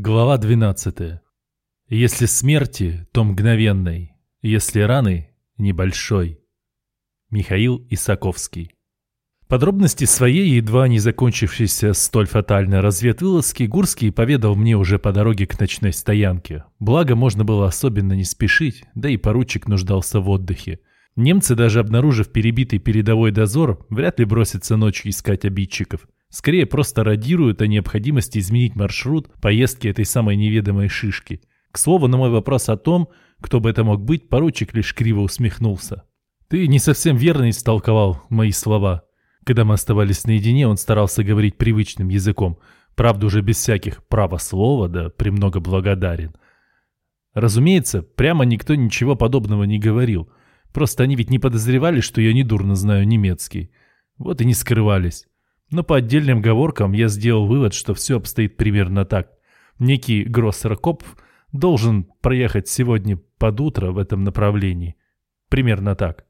Глава 12. Если смерти, то мгновенной, если раны – небольшой. Михаил Исаковский. Подробности своей, едва не закончившейся столь фатальной разведвылазки, Гурский поведал мне уже по дороге к ночной стоянке. Благо, можно было особенно не спешить, да и поручик нуждался в отдыхе. Немцы, даже обнаружив перебитый передовой дозор, вряд ли бросятся ночью искать обидчиков – Скорее просто радируют о необходимости изменить маршрут поездки этой самой неведомой шишки. К слову, на мой вопрос о том, кто бы это мог быть, поручик лишь криво усмехнулся. «Ты не совсем верно истолковал мои слова». Когда мы оставались наедине, он старался говорить привычным языком, правда уже без всяких правослова, да премного благодарен. Разумеется, прямо никто ничего подобного не говорил. Просто они ведь не подозревали, что я недурно знаю немецкий. Вот и не скрывались. Но по отдельным говоркам я сделал вывод, что все обстоит примерно так. Некий Гроссеркопф должен проехать сегодня под утро в этом направлении. Примерно так.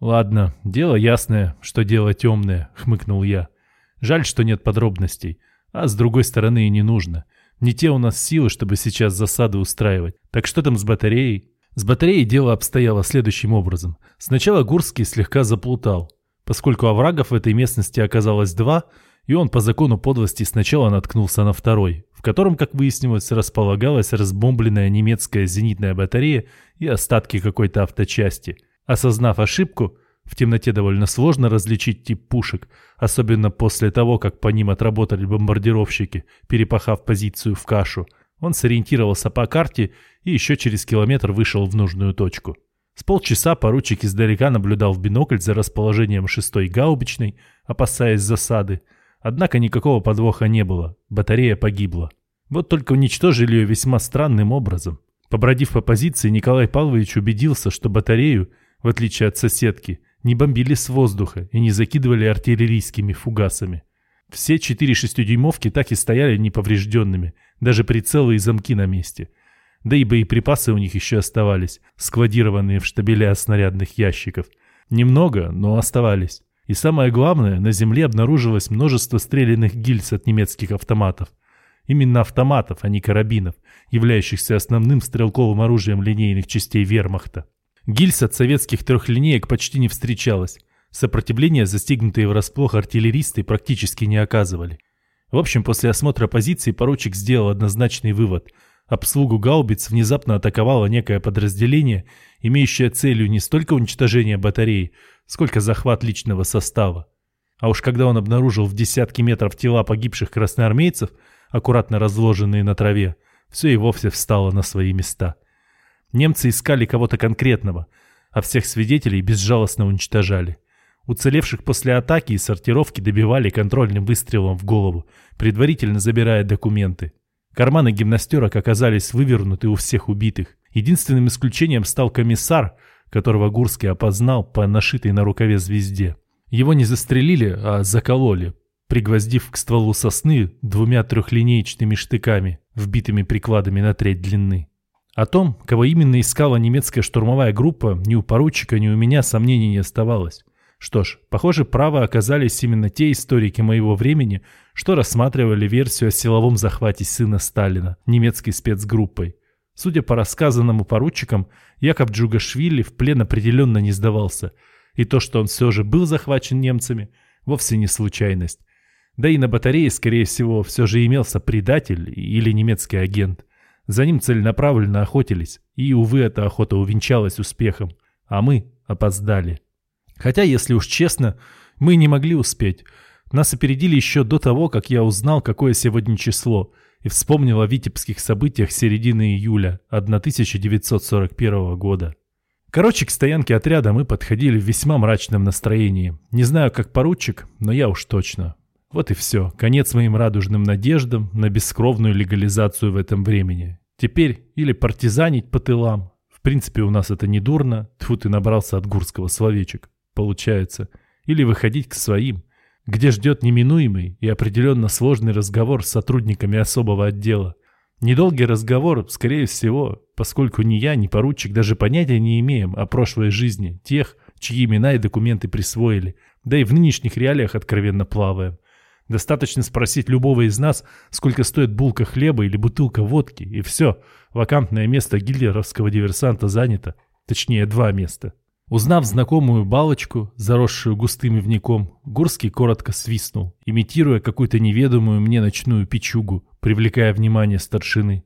«Ладно, дело ясное, что дело темное», — хмыкнул я. «Жаль, что нет подробностей. А с другой стороны и не нужно. Не те у нас силы, чтобы сейчас засады устраивать. Так что там с батареей?» С батареей дело обстояло следующим образом. Сначала Гурский слегка заплутал поскольку оврагов в этой местности оказалось два, и он по закону подлости сначала наткнулся на второй, в котором, как выяснилось, располагалась разбомбленная немецкая зенитная батарея и остатки какой-то авточасти. Осознав ошибку, в темноте довольно сложно различить тип пушек, особенно после того, как по ним отработали бомбардировщики, перепахав позицию в кашу. Он сориентировался по карте и еще через километр вышел в нужную точку. С полчаса поручик издалека наблюдал в бинокль за расположением шестой гаубичной, опасаясь засады. Однако никакого подвоха не было, батарея погибла. Вот только уничтожили ее весьма странным образом. Побродив по позиции, Николай Павлович убедился, что батарею, в отличие от соседки, не бомбили с воздуха и не закидывали артиллерийскими фугасами. Все четыре шестидюймовки так и стояли неповрежденными, даже прицелы и замки на месте – да и боеприпасы у них еще оставались, складированные в штабеля снарядных ящиков. Немного, но оставались. И самое главное, на земле обнаружилось множество стрелянных гильз от немецких автоматов. Именно автоматов, а не карабинов, являющихся основным стрелковым оружием линейных частей вермахта. Гильз от советских трехлинеек почти не встречалось. Сопротивления, застигнутые врасплох артиллеристы, практически не оказывали. В общем, после осмотра позиции поручик сделал однозначный вывод – Обслугу гаубиц внезапно атаковало некое подразделение, имеющее целью не столько уничтожение батареи, сколько захват личного состава. А уж когда он обнаружил в десятки метров тела погибших красноармейцев, аккуратно разложенные на траве, все и вовсе встало на свои места. Немцы искали кого-то конкретного, а всех свидетелей безжалостно уничтожали. Уцелевших после атаки и сортировки добивали контрольным выстрелом в голову, предварительно забирая документы. Карманы гимнастерок оказались вывернуты у всех убитых. Единственным исключением стал комиссар, которого Гурский опознал по нашитой на рукаве звезде. Его не застрелили, а закололи, пригвоздив к стволу сосны двумя трехлинеечными штыками, вбитыми прикладами на треть длины. О том, кого именно искала немецкая штурмовая группа, ни у поручика, ни у меня сомнений не оставалось. Что ж, похоже, правы оказались именно те историки моего времени, что рассматривали версию о силовом захвате сына Сталина немецкой спецгруппой. Судя по рассказанному поручикам, Яков Джугашвили в плен определенно не сдавался, и то, что он все же был захвачен немцами, вовсе не случайность. Да и на батарее, скорее всего, все же имелся предатель или немецкий агент. За ним целенаправленно охотились, и, увы, эта охота увенчалась успехом, а мы опоздали. Хотя, если уж честно, мы не могли успеть. Нас опередили еще до того, как я узнал, какое сегодня число, и вспомнил о витебских событиях середины июля 1941 года. Короче, к стоянке отряда мы подходили в весьма мрачном настроении. Не знаю, как поручик, но я уж точно. Вот и все. Конец моим радужным надеждам на бескровную легализацию в этом времени. Теперь или партизанить по тылам. В принципе, у нас это не дурно. Тьфу, ты набрался от гурского словечек получается, или выходить к своим, где ждет неминуемый и определенно сложный разговор с сотрудниками особого отдела. Недолгий разговор, скорее всего, поскольку ни я, ни поручик даже понятия не имеем о прошлой жизни тех, чьи имена и документы присвоили, да и в нынешних реалиях откровенно плаваем. Достаточно спросить любого из нас, сколько стоит булка хлеба или бутылка водки, и все, вакантное место гитлеровского диверсанта занято. Точнее, два места. Узнав знакомую балочку, заросшую густым ивняком, Гурский коротко свистнул, имитируя какую-то неведомую мне ночную печугу, привлекая внимание старшины.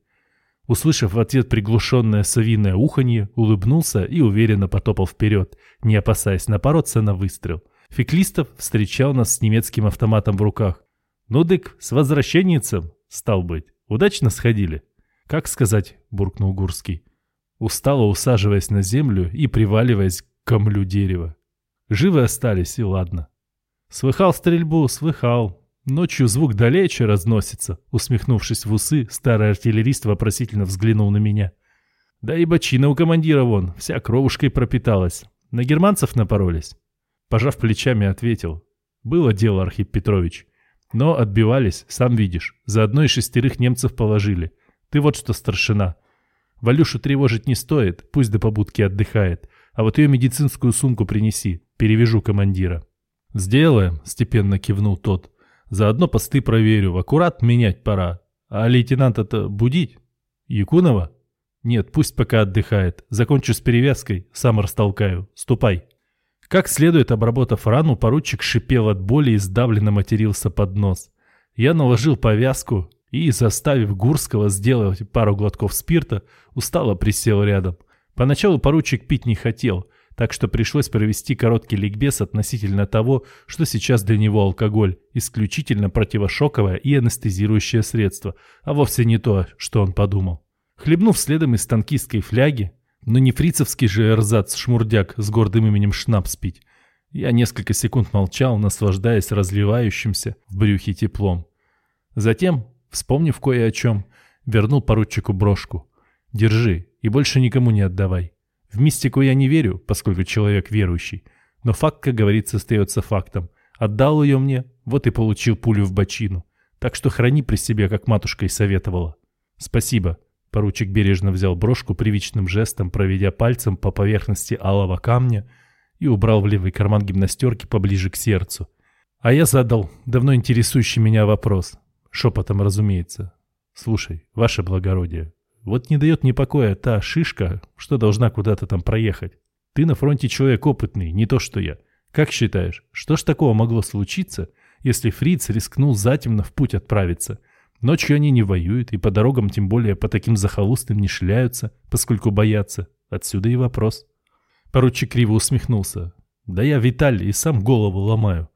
Услышав в ответ приглушенное совиное уханье, улыбнулся и уверенно потопал вперед, не опасаясь напороться на выстрел. Феклистов встречал нас с немецким автоматом в руках. «Ну, дык, с возвращенницем, стал быть. Удачно сходили?» «Как сказать?» — буркнул Гурский, устало усаживаясь на землю и приваливаясь камлю дерева. Живы остались, и ладно. Слыхал стрельбу, слыхал. Ночью звук далече разносится. Усмехнувшись в усы, старый артиллерист вопросительно взглянул на меня. Да и бочина у командира вон, вся кровушкой пропиталась. На германцев напоролись. Пожав плечами, ответил. Было дело, Архип Петрович. Но отбивались, сам видишь. Заодно и шестерых немцев положили. Ты вот что, старшина. Валюшу тревожить не стоит, пусть до побудки отдыхает. А вот ее медицинскую сумку принеси, перевяжу командира». «Сделаем», — степенно кивнул тот. «Заодно посты проверю, аккурат менять пора. А лейтенанта-то будить? Якунова?» «Нет, пусть пока отдыхает. Закончу с перевязкой, сам растолкаю. Ступай». Как следует обработав рану, поручик шипел от боли и сдавленно матерился под нос. Я наложил повязку и, заставив Гурского сделать пару глотков спирта, устало присел рядом. Поначалу поручик пить не хотел, так что пришлось провести короткий ликбез относительно того, что сейчас для него алкоголь – исключительно противошоковое и анестезирующее средство, а вовсе не то, что он подумал. Хлебнув следом из танкистской фляги, но не фрицевский же эрзац-шмурдяк с гордым именем Шнапс пить, я несколько секунд молчал, наслаждаясь разливающимся в брюхе теплом. Затем, вспомнив кое о чем, вернул поручику брошку. «Держи, и больше никому не отдавай. В мистику я не верю, поскольку человек верующий. Но факт, как говорится, остается фактом. Отдал ее мне, вот и получил пулю в бочину. Так что храни при себе, как матушка и советовала. Спасибо. Поручик бережно взял брошку привычным жестом, проведя пальцем по поверхности алого камня и убрал в левый карман гимнастерки поближе к сердцу. А я задал давно интересующий меня вопрос. Шепотом, разумеется. «Слушай, ваше благородие, вот не дает мне покоя та шишка, что должна куда-то там проехать. Ты на фронте человек опытный, не то что я. Как считаешь, что ж такого могло случиться, если фриц рискнул затемно в путь отправиться? Ночью они не воюют, и по дорогам тем более по таким захолустным не шляются, поскольку боятся. Отсюда и вопрос. Поручик криво усмехнулся. Да я, Виталь, и сам голову ломаю.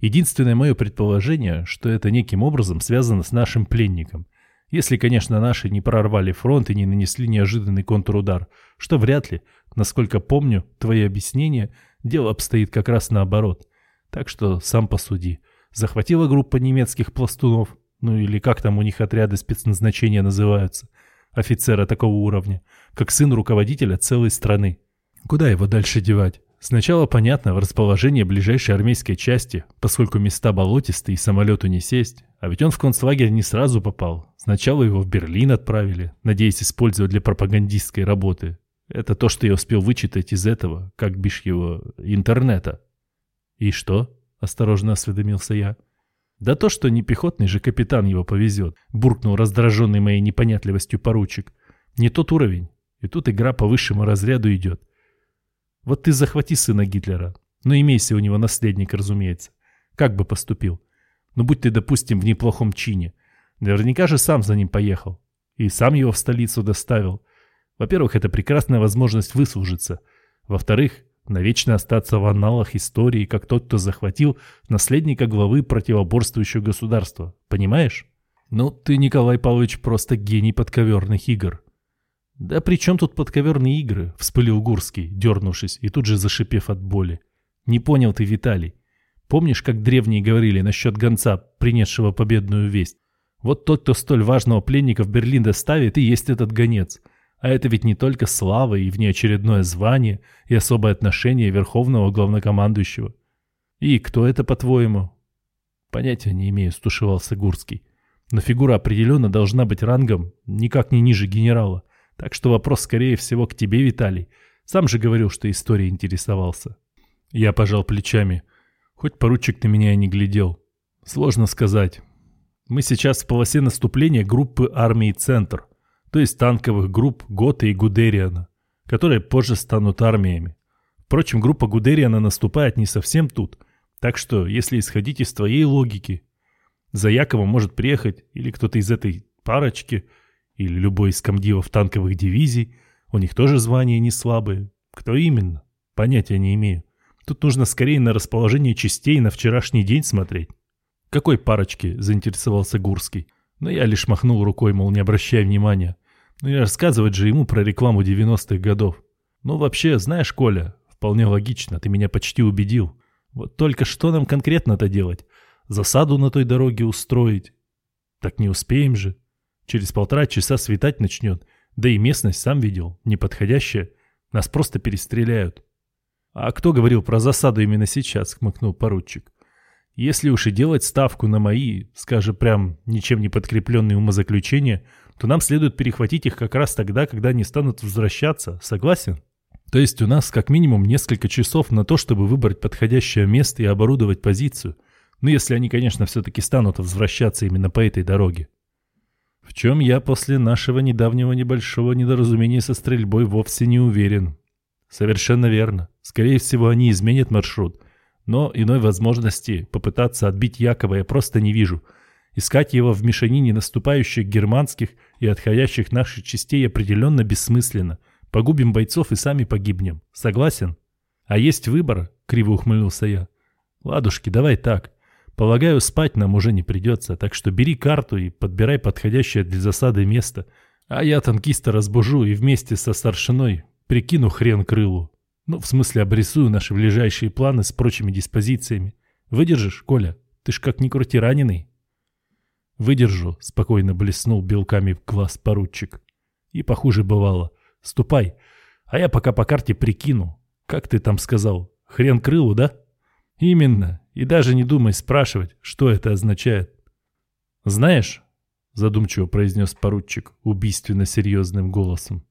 Единственное мое предположение, что это неким образом связано с нашим пленником. Если, конечно, наши не прорвали фронт и не нанесли неожиданный контрудар, что вряд ли, насколько помню, твои объяснения, дело обстоит как раз наоборот. Так что сам посуди. Захватила группа немецких пластунов, ну или как там у них отряды спецназначения называются, офицера такого уровня, как сын руководителя целой страны. Куда его дальше девать? Сначала понятно в расположение ближайшей армейской части, поскольку места болотистые и самолету не сесть. А ведь он в концлагерь не сразу попал. Сначала его в Берлин отправили, надеясь использовать для пропагандистской работы. Это то, что я успел вычитать из этого, как бишь его, интернета. «И что?» – осторожно осведомился я. «Да то, что не пехотный же капитан его повезет», – буркнул раздраженный моей непонятливостью поручик. «Не тот уровень. И тут игра по высшему разряду идет. Вот ты захвати сына Гитлера. Ну, имейся у него наследник, разумеется. Как бы поступил? Ну, будь ты, допустим, в неплохом чине. Наверняка же сам за ним поехал. И сам его в столицу доставил. Во-первых, это прекрасная возможность выслужиться. Во-вторых, навечно остаться в аналах истории, как тот, кто захватил наследника главы противоборствующего государства. Понимаешь? Ну, ты, Николай Павлович, просто гений подковерных игр. «Да при чем тут подковерные игры?» — вспылил Гурский, дернувшись и тут же зашипев от боли. «Не понял ты, Виталий. Помнишь, как древние говорили насчет гонца, принесшего победную весть? Вот тот, кто столь важного пленника в Берлин доставит, и есть этот гонец. А это ведь не только слава и внеочередное звание и особое отношение верховного главнокомандующего. И кто это, по-твоему?» «Понятия не имею», — стушевался Гурский. «Но фигура определенно должна быть рангом никак не ниже генерала. Так что вопрос, скорее всего, к тебе, Виталий. Сам же говорил, что историей интересовался. Я пожал плечами. Хоть поручик на меня и не глядел. Сложно сказать. Мы сейчас в полосе наступления группы армии «Центр», то есть танковых групп Гота и Гудериана, которые позже станут армиями. Впрочем, группа Гудериана наступает не совсем тут, так что, если исходить из твоей логики, за Яковом может приехать или кто-то из этой парочки, или любой из комдивов танковых дивизий, у них тоже звания не слабые. Кто именно? Понятия не имею. Тут нужно скорее на расположение частей на вчерашний день смотреть. «Какой парочки?» – заинтересовался Гурский. Но я лишь махнул рукой, мол, не обращай внимания. Ну и рассказывать же ему про рекламу 90-х годов. Ну вообще, знаешь, Коля, вполне логично, ты меня почти убедил. Вот только что нам конкретно-то делать? Засаду на той дороге устроить? Так не успеем же. Через полтора часа светать начнет. Да и местность, сам видел, неподходящая. Нас просто перестреляют. А кто говорил про засаду именно сейчас, хмыкнул поручик. Если уж и делать ставку на мои, скажем, прям ничем не подкрепленные умозаключения, то нам следует перехватить их как раз тогда, когда они станут возвращаться. Согласен? То есть у нас как минимум несколько часов на то, чтобы выбрать подходящее место и оборудовать позицию. Ну, если они, конечно, все-таки станут возвращаться именно по этой дороге. В чем я после нашего недавнего небольшого недоразумения со стрельбой вовсе не уверен. Совершенно верно. Скорее всего, они изменят маршрут – но иной возможности попытаться отбить Якова я просто не вижу. Искать его в мешанине наступающих германских и отходящих наших частей определенно бессмысленно. Погубим бойцов и сами погибнем. Согласен? А есть выбор, криво ухмыльнулся я. Ладушки, давай так. Полагаю, спать нам уже не придется, так что бери карту и подбирай подходящее для засады место. А я танкиста разбужу и вместе со старшиной прикину хрен крылу. Ну, в смысле, обрисую наши ближайшие планы с прочими диспозициями. Выдержишь, Коля? Ты ж как ни крути раненый. Выдержу, спокойно блеснул белками в глаз поручик. И похуже бывало. Ступай, а я пока по карте прикину. Как ты там сказал? Хрен крылу, да? Именно. И даже не думай спрашивать, что это означает. Знаешь, задумчиво произнес поручик убийственно серьезным голосом.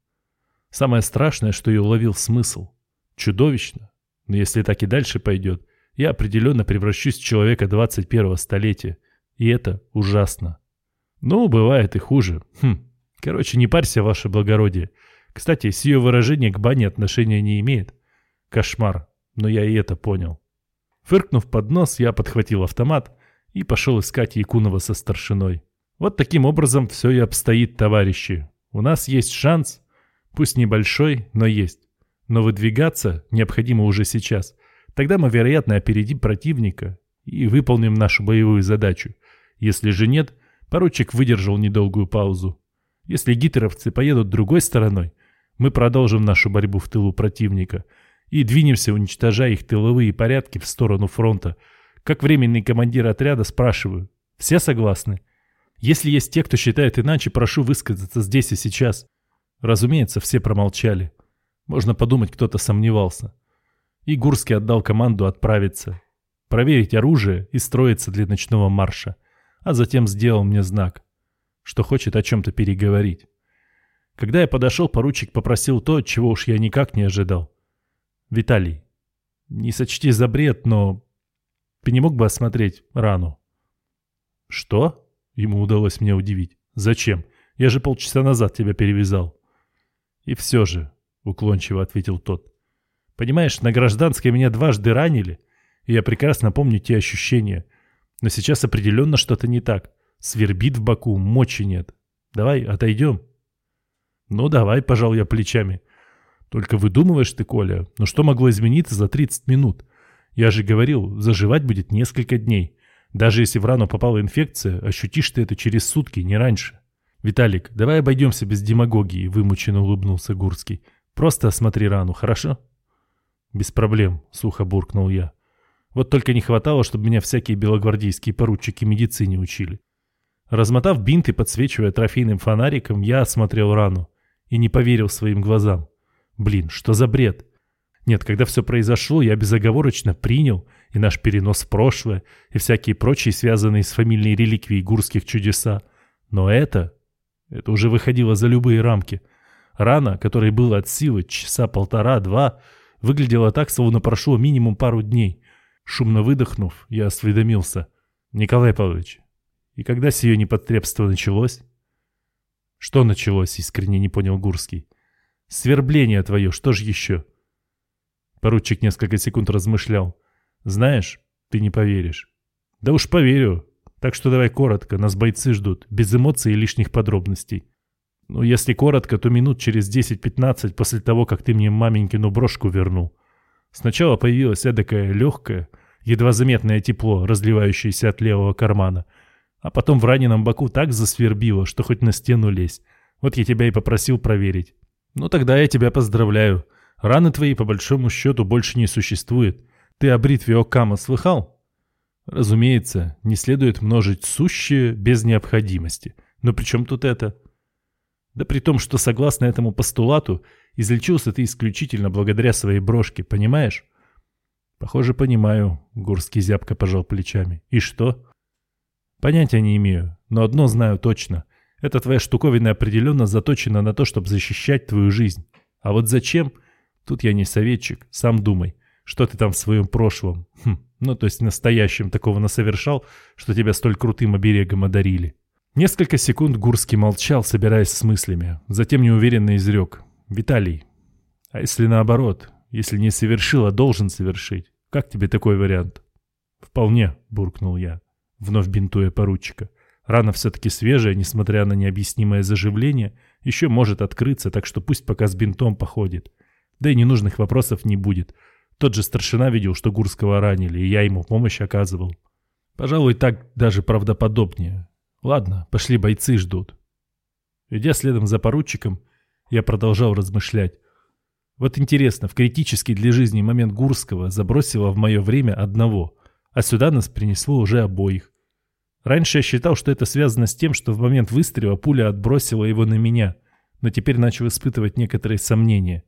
Самое страшное, что я уловил смысл. Чудовищно. Но если так и дальше пойдет, я определенно превращусь в человека 21-го столетия. И это ужасно. Ну, бывает и хуже. Хм. Короче, не парься, ваше благородие. Кстати, с ее выражения к бане отношения не имеет. Кошмар. Но я и это понял. Фыркнув под нос, я подхватил автомат и пошел искать Якунова со старшиной. Вот таким образом все и обстоит, товарищи. У нас есть шанс, пусть небольшой, но есть. Но выдвигаться необходимо уже сейчас. Тогда мы, вероятно, опередим противника и выполним нашу боевую задачу. Если же нет, поручик выдержал недолгую паузу. Если гитлеровцы поедут другой стороной, мы продолжим нашу борьбу в тылу противника и двинемся, уничтожая их тыловые порядки в сторону фронта. Как временный командир отряда спрашиваю, все согласны? Если есть те, кто считает иначе, прошу высказаться здесь и сейчас. Разумеется, все промолчали. Можно подумать, кто-то сомневался. И Гурский отдал команду отправиться, проверить оружие и строиться для ночного марша, а затем сделал мне знак, что хочет о чем-то переговорить. Когда я подошел, поручик попросил то, чего уж я никак не ожидал. «Виталий, не сочти за бред, но ты не мог бы осмотреть рану?» «Что?» — ему удалось меня удивить. «Зачем? Я же полчаса назад тебя перевязал». «И все же, уклончиво ответил тот. Понимаешь, на гражданской меня дважды ранили, и я прекрасно помню те ощущения. Но сейчас определенно что-то не так. Свербит в боку, мочи нет. Давай отойдем. Ну давай, пожал я плечами. Только выдумываешь ты, Коля, но что могло измениться за 30 минут? Я же говорил, заживать будет несколько дней. Даже если в рану попала инфекция, ощутишь ты это через сутки, не раньше. Виталик, давай обойдемся без демагогии, вымученно улыбнулся Гурский. Просто осмотри рану, хорошо?» «Без проблем», — сухо буркнул я. «Вот только не хватало, чтобы меня всякие белогвардейские поручики медицине учили». Размотав бинт и подсвечивая трофейным фонариком, я осмотрел рану и не поверил своим глазам. Блин, что за бред? Нет, когда все произошло, я безоговорочно принял и наш перенос в прошлое, и всякие прочие, связанные с фамильной реликвией гурских чудеса. Но это... Это уже выходило за любые рамки — Рана, которой было от силы часа полтора-два, выглядела так, словно прошло минимум пару дней. Шумно выдохнув, я осведомился. Николай Павлович, и когда сие непотребство началось? Что началось, искренне не понял Гурский. Свербление твое, что ж еще? Поручик несколько секунд размышлял. Знаешь, ты не поверишь. Да уж поверю. Так что давай коротко, нас бойцы ждут, без эмоций и лишних подробностей. Ну, если коротко, то минут через 10-15 после того, как ты мне маменькину брошку вернул. Сначала появилось эдакое легкое, едва заметное тепло, разливающееся от левого кармана. А потом в раненом боку так засвербило, что хоть на стену лезь. Вот я тебя и попросил проверить. Ну тогда я тебя поздравляю. Раны твои, по большому счету, больше не существует. Ты о бритве Окама слыхал? Разумеется, не следует множить сущее без необходимости. Но при чем тут это? Да при том, что согласно этому постулату, излечился ты исключительно благодаря своей брошке, понимаешь? Похоже, понимаю, Гурский зябко пожал плечами. И что? Понятия не имею, но одно знаю точно. Эта твоя штуковина определенно заточена на то, чтобы защищать твою жизнь. А вот зачем? Тут я не советчик, сам думай. Что ты там в своем прошлом? Хм, ну, то есть настоящем такого насовершал, что тебя столь крутым оберегом одарили. Несколько секунд Гурский молчал, собираясь с мыслями. Затем неуверенно изрек. «Виталий, а если наоборот? Если не совершил, а должен совершить? Как тебе такой вариант?» «Вполне», — буркнул я, вновь бинтуя поручика. «Рана все-таки свежая, несмотря на необъяснимое заживление, еще может открыться, так что пусть пока с бинтом походит. Да и ненужных вопросов не будет. Тот же старшина видел, что Гурского ранили, и я ему помощь оказывал. Пожалуй, так даже правдоподобнее. Ладно, пошли, бойцы ждут. Идя следом за поручиком, я продолжал размышлять. Вот интересно, в критический для жизни момент Гурского забросило в мое время одного, а сюда нас принесло уже обоих. Раньше я считал, что это связано с тем, что в момент выстрела пуля отбросила его на меня, но теперь начал испытывать некоторые сомнения.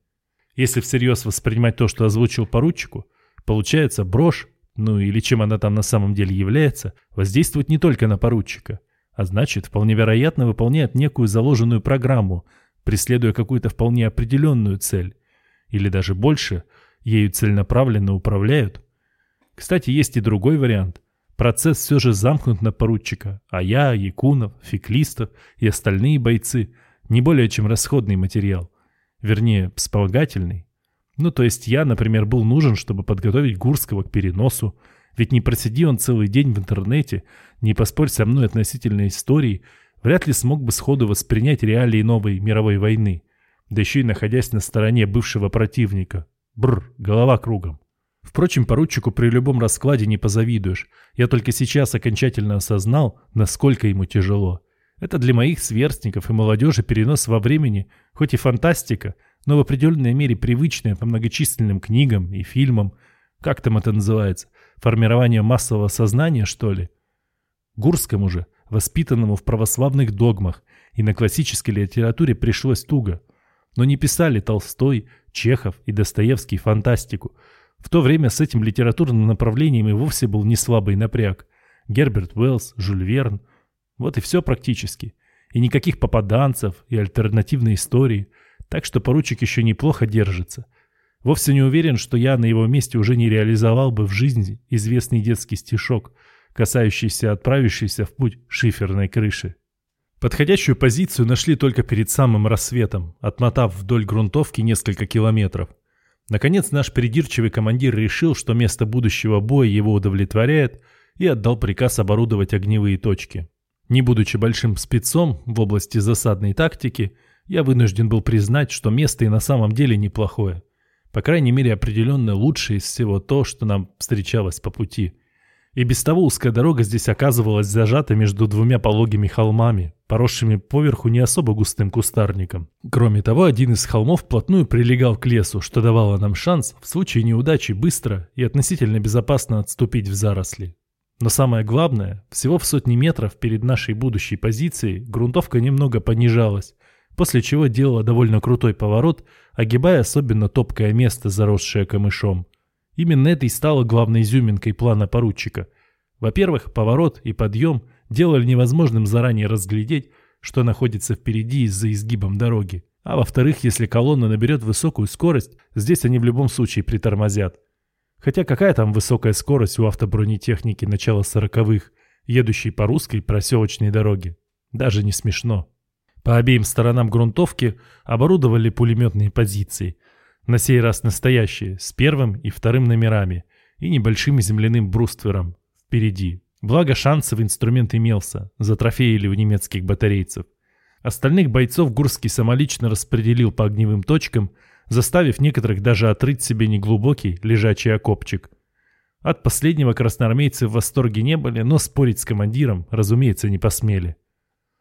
Если всерьез воспринимать то, что озвучил поручику, получается брошь, ну или чем она там на самом деле является, воздействует не только на поручика – а значит, вполне вероятно выполняет некую заложенную программу, преследуя какую-то вполне определенную цель. Или даже больше, ею целенаправленно управляют. Кстати, есть и другой вариант. Процесс все же замкнут на поручика, а я, Якунов, Феклистов и остальные бойцы не более чем расходный материал. Вернее, вспомогательный. Ну, то есть я, например, был нужен, чтобы подготовить Гурского к переносу, ведь не просиди он целый день в интернете, не поспорь со мной относительно истории, вряд ли смог бы сходу воспринять реалии новой мировой войны, да еще и находясь на стороне бывшего противника. Бррр, голова кругом. Впрочем, поручику при любом раскладе не позавидуешь. Я только сейчас окончательно осознал, насколько ему тяжело. Это для моих сверстников и молодежи перенос во времени, хоть и фантастика, но в определенной мере привычная по многочисленным книгам и фильмам. Как там это называется? Формирование массового сознания, что ли? Гурскому же, воспитанному в православных догмах и на классической литературе пришлось туго. Но не писали Толстой, Чехов и Достоевский фантастику. В то время с этим литературным направлением и вовсе был не слабый напряг. Герберт Уэллс, Жюль Верн. Вот и все практически. И никаких попаданцев и альтернативной истории. Так что поручик еще неплохо держится. Вовсе не уверен, что я на его месте уже не реализовал бы в жизни известный детский стишок, касающийся отправившейся в путь шиферной крыши. Подходящую позицию нашли только перед самым рассветом, отмотав вдоль грунтовки несколько километров. Наконец наш придирчивый командир решил, что место будущего боя его удовлетворяет, и отдал приказ оборудовать огневые точки. Не будучи большим спецом в области засадной тактики, я вынужден был признать, что место и на самом деле неплохое. По крайней мере, определенно лучшее из всего то, что нам встречалось по пути. И без того узкая дорога здесь оказывалась зажата между двумя пологими холмами, поросшими поверху не особо густым кустарником. Кроме того, один из холмов вплотную прилегал к лесу, что давало нам шанс в случае неудачи быстро и относительно безопасно отступить в заросли. Но самое главное, всего в сотни метров перед нашей будущей позицией грунтовка немного понижалась, после чего делала довольно крутой поворот, огибая особенно топкое место, заросшее камышом. Именно это и стало главной изюминкой плана поручика. Во-первых, поворот и подъем делали невозможным заранее разглядеть, что находится впереди из-за изгибом дороги. А во-вторых, если колонна наберет высокую скорость, здесь они в любом случае притормозят. Хотя какая там высокая скорость у автобронетехники начала сороковых, едущий по русской проселочной дороге. Даже не смешно. По обеим сторонам грунтовки оборудовали пулеметные позиции. На сей раз настоящие, с первым и вторым номерами и небольшим земляным бруствером впереди. Благо шансов инструмент имелся, затрофеили у немецких батарейцев. Остальных бойцов Гурский самолично распределил по огневым точкам, заставив некоторых даже отрыть себе неглубокий лежачий окопчик. От последнего красноармейцы в восторге не были, но спорить с командиром, разумеется, не посмели.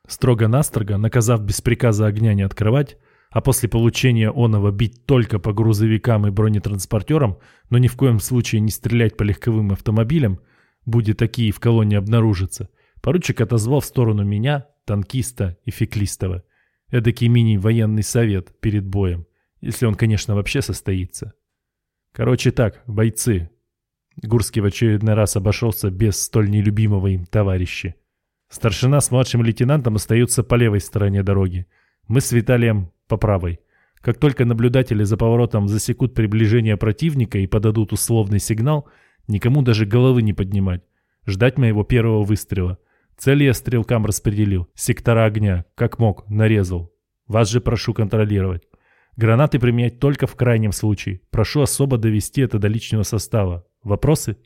Строго-настрого, наказав без приказа огня не открывать, а после получения оного бить только по грузовикам и бронетранспортерам, но ни в коем случае не стрелять по легковым автомобилям, будет такие в колонне обнаружиться, поручик отозвал в сторону меня, танкиста и феклистова. Эдакий мини-военный совет перед боем, если он, конечно, вообще состоится. Короче так, бойцы. Гурский в очередной раз обошелся без столь нелюбимого им товарища. Старшина с младшим лейтенантом остаются по левой стороне дороги. Мы с Виталием по правой. Как только наблюдатели за поворотом засекут приближение противника и подадут условный сигнал, никому даже головы не поднимать. Ждать моего первого выстрела. Цель я стрелкам распределил. Сектора огня, как мог, нарезал. Вас же прошу контролировать. Гранаты применять только в крайнем случае. Прошу особо довести это до личного состава. Вопросы?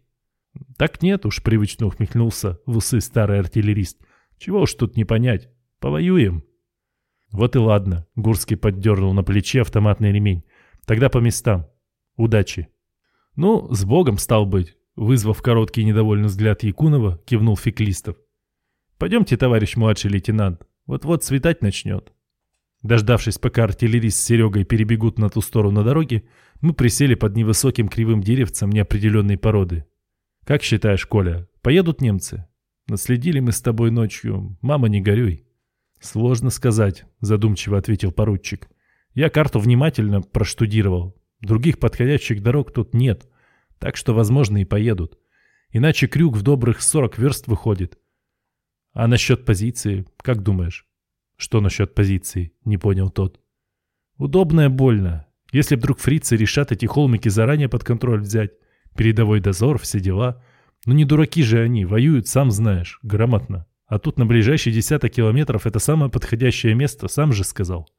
Так нет уж, привычно ухмехнулся в усы старый артиллерист. Чего уж тут не понять. Повоюем. Вот и ладно. Гурский поддернул на плече автоматный ремень. Тогда по местам. Удачи. Ну, с Богом стал быть. Вызвав короткий недовольный взгляд Якунова, кивнул Феклистов. «Пойдемте, товарищ младший лейтенант. Вот-вот светать начнет». Дождавшись, пока артиллерист с Серегой перебегут на ту сторону дороги, мы присели под невысоким кривым деревцем неопределенной породы. «Как считаешь, Коля, поедут немцы? Наследили мы с тобой ночью. Мама, не горюй». «Сложно сказать», — задумчиво ответил поручик. «Я карту внимательно проштудировал. Других подходящих дорог тут нет, так что, возможно, и поедут. Иначе крюк в добрых 40 верст выходит. А насчет позиции, как думаешь?» «Что насчет позиции?» — не понял тот. «Удобно и больно. Если вдруг фрицы решат эти холмики заранее под контроль взять, Передовой дозор, все дела. Ну не дураки же они, воюют, сам знаешь, грамотно. А тут на ближайшие десяток километров это самое подходящее место, сам же сказал.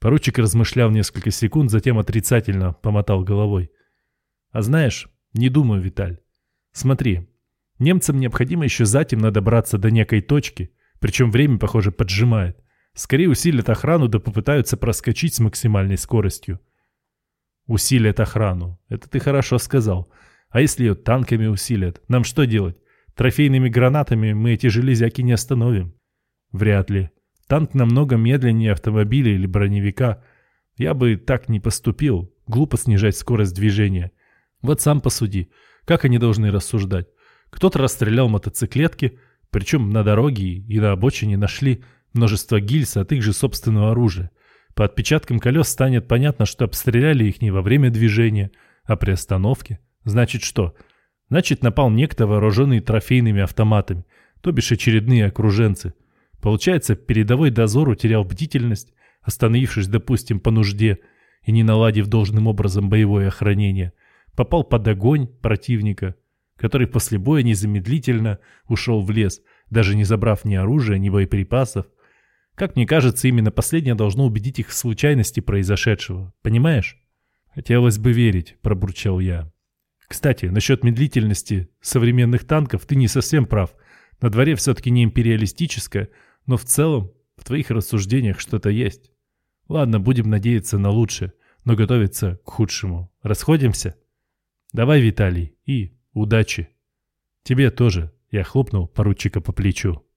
Поручик размышлял несколько секунд, затем отрицательно помотал головой. А знаешь, не думаю, Виталь. Смотри, немцам необходимо еще затемно добраться до некой точки, причем время, похоже, поджимает. Скорее усилят охрану да попытаются проскочить с максимальной скоростью. Усилят охрану. Это ты хорошо сказал. А если ее танками усилят? Нам что делать? Трофейными гранатами мы эти железяки не остановим. Вряд ли. Танк намного медленнее автомобиля или броневика. Я бы так не поступил. Глупо снижать скорость движения. Вот сам посуди. Как они должны рассуждать? Кто-то расстрелял мотоциклетки, причем на дороге и на обочине нашли множество гильз от их же собственного оружия. По отпечаткам колес станет понятно, что обстреляли их не во время движения, а при остановке. Значит что? Значит напал некто, вооруженный трофейными автоматами, то бишь очередные окруженцы. Получается, передовой дозор утерял бдительность, остановившись, допустим, по нужде и не наладив должным образом боевое охранение. Попал под огонь противника, который после боя незамедлительно ушел в лес, даже не забрав ни оружия, ни боеприпасов. Как мне кажется, именно последнее должно убедить их в случайности произошедшего. Понимаешь? Хотелось бы верить, пробурчал я. Кстати, насчет медлительности современных танков ты не совсем прав. На дворе все-таки не империалистическое, но в целом в твоих рассуждениях что-то есть. Ладно, будем надеяться на лучшее, но готовиться к худшему. Расходимся? Давай, Виталий, и удачи. Тебе тоже. Я хлопнул поручика по плечу.